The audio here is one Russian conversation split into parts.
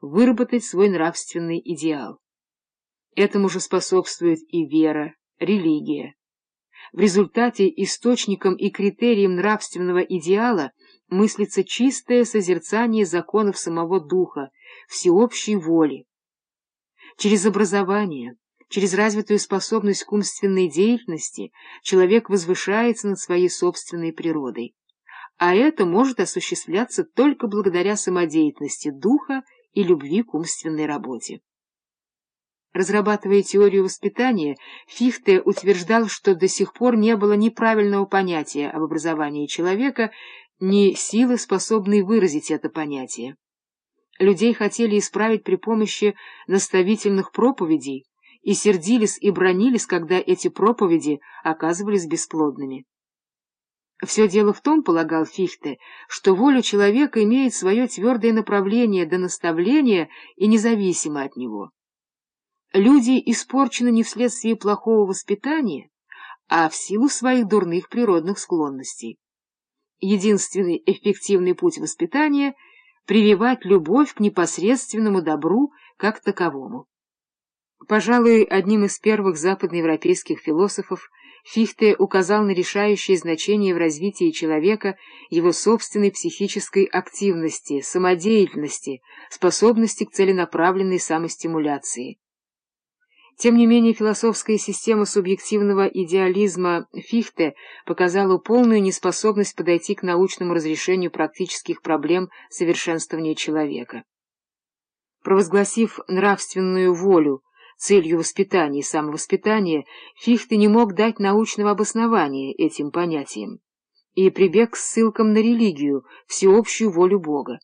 выработать свой нравственный идеал. Этому же способствует и вера, религия. В результате источником и критерием нравственного идеала мыслится чистое созерцание законов самого духа, всеобщей воли. Через образование, через развитую способность к умственной деятельности человек возвышается над своей собственной природой. А это может осуществляться только благодаря самодеятельности духа и любви к умственной работе. Разрабатывая теорию воспитания, Фихте утверждал, что до сих пор не было ни правильного понятия об образовании человека, ни силы, способной выразить это понятие. Людей хотели исправить при помощи наставительных проповедей и сердились и бронились, когда эти проповеди оказывались бесплодными. Все дело в том, полагал Фихте, что воля человека имеет свое твердое направление до наставления и независимо от него. Люди испорчены не вследствие плохого воспитания, а в силу своих дурных природных склонностей. Единственный эффективный путь воспитания — прививать любовь к непосредственному добру как таковому. Пожалуй, одним из первых западноевропейских философов Фихте указал на решающее значение в развитии человека его собственной психической активности, самодеятельности, способности к целенаправленной самостимуляции. Тем не менее, философская система субъективного идеализма Фихте показала полную неспособность подойти к научному разрешению практических проблем совершенствования человека. Провозгласив нравственную волю целью воспитания и самовоспитания, Фихте не мог дать научного обоснования этим понятиям и прибег к ссылкам на религию, всеобщую волю Бога.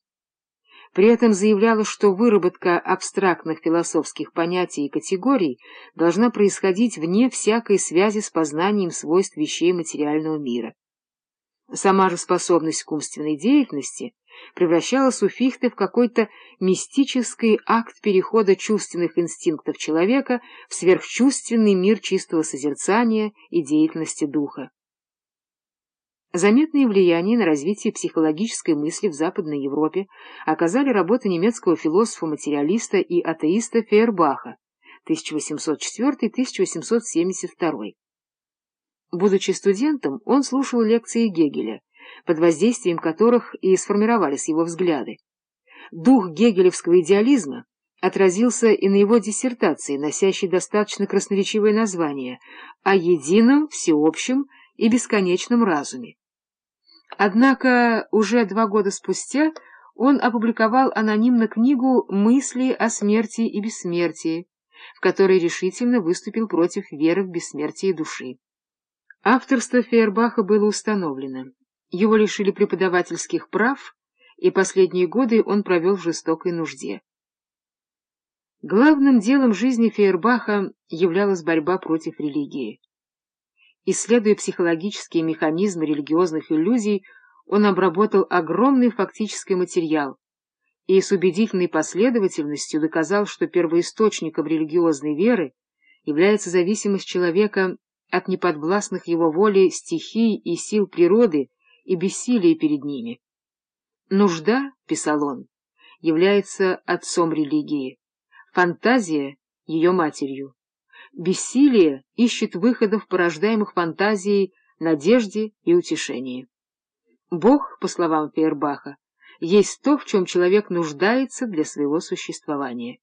При этом заявлялось, что выработка абстрактных философских понятий и категорий должна происходить вне всякой связи с познанием свойств вещей материального мира. Сама же способность к умственной деятельности превращалась у Фихте в какой-то мистический акт перехода чувственных инстинктов человека в сверхчувственный мир чистого созерцания и деятельности духа. Заметное влияние на развитие психологической мысли в Западной Европе оказали работы немецкого философа-материалиста и атеиста Фейербаха 1804-1872. Будучи студентом, он слушал лекции Гегеля, под воздействием которых и сформировались его взгляды. Дух гегелевского идеализма отразился и на его диссертации, носящей достаточно красноречивое название «О едином, всеобщем и бесконечном разуме». Однако уже два года спустя он опубликовал анонимно книгу «Мысли о смерти и бессмертии», в которой решительно выступил против веры в бессмертие души. Авторство Фейербаха было установлено. Его лишили преподавательских прав, и последние годы он провел в жестокой нужде. Главным делом жизни Фейербаха являлась борьба против религии. Исследуя психологические механизмы религиозных иллюзий, он обработал огромный фактический материал и с убедительной последовательностью доказал, что первоисточником религиозной веры является зависимость человека от неподвластных его воле стихий и сил природы и бессилия перед ними. «Нужда, — писал он, — является отцом религии, фантазия — ее матерью, Бессилие ищет выходов, порождаемых фантазией, надежде и утешении. Бог, по словам Фейербаха, есть то, в чем человек нуждается для своего существования.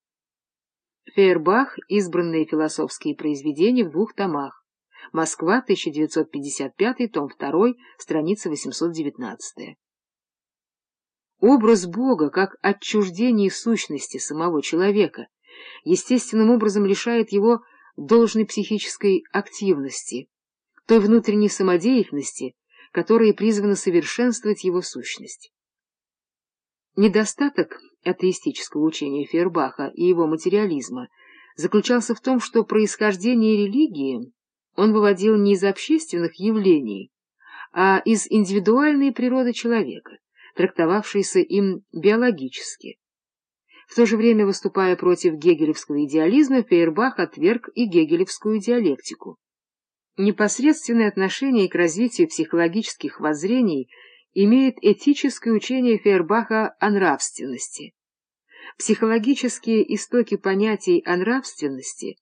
Фейербах «Избранные философские произведения» в двух томах. Москва, 1955, том 2, страница 819. Образ Бога как отчуждение сущности самого человека естественным образом лишает его должной психической активности, той внутренней самодеятельности, которая призвана совершенствовать его сущность. Недостаток атеистического учения Фейербаха и его материализма заключался в том, что происхождение религии он выводил не из общественных явлений, а из индивидуальной природы человека, трактовавшейся им биологически, в то же время, выступая против гегелевского идеализма, Фейербах отверг и гегелевскую диалектику. Непосредственное отношение к развитию психологических воззрений имеет этическое учение Фейербаха о нравственности. Психологические истоки понятий о нравственности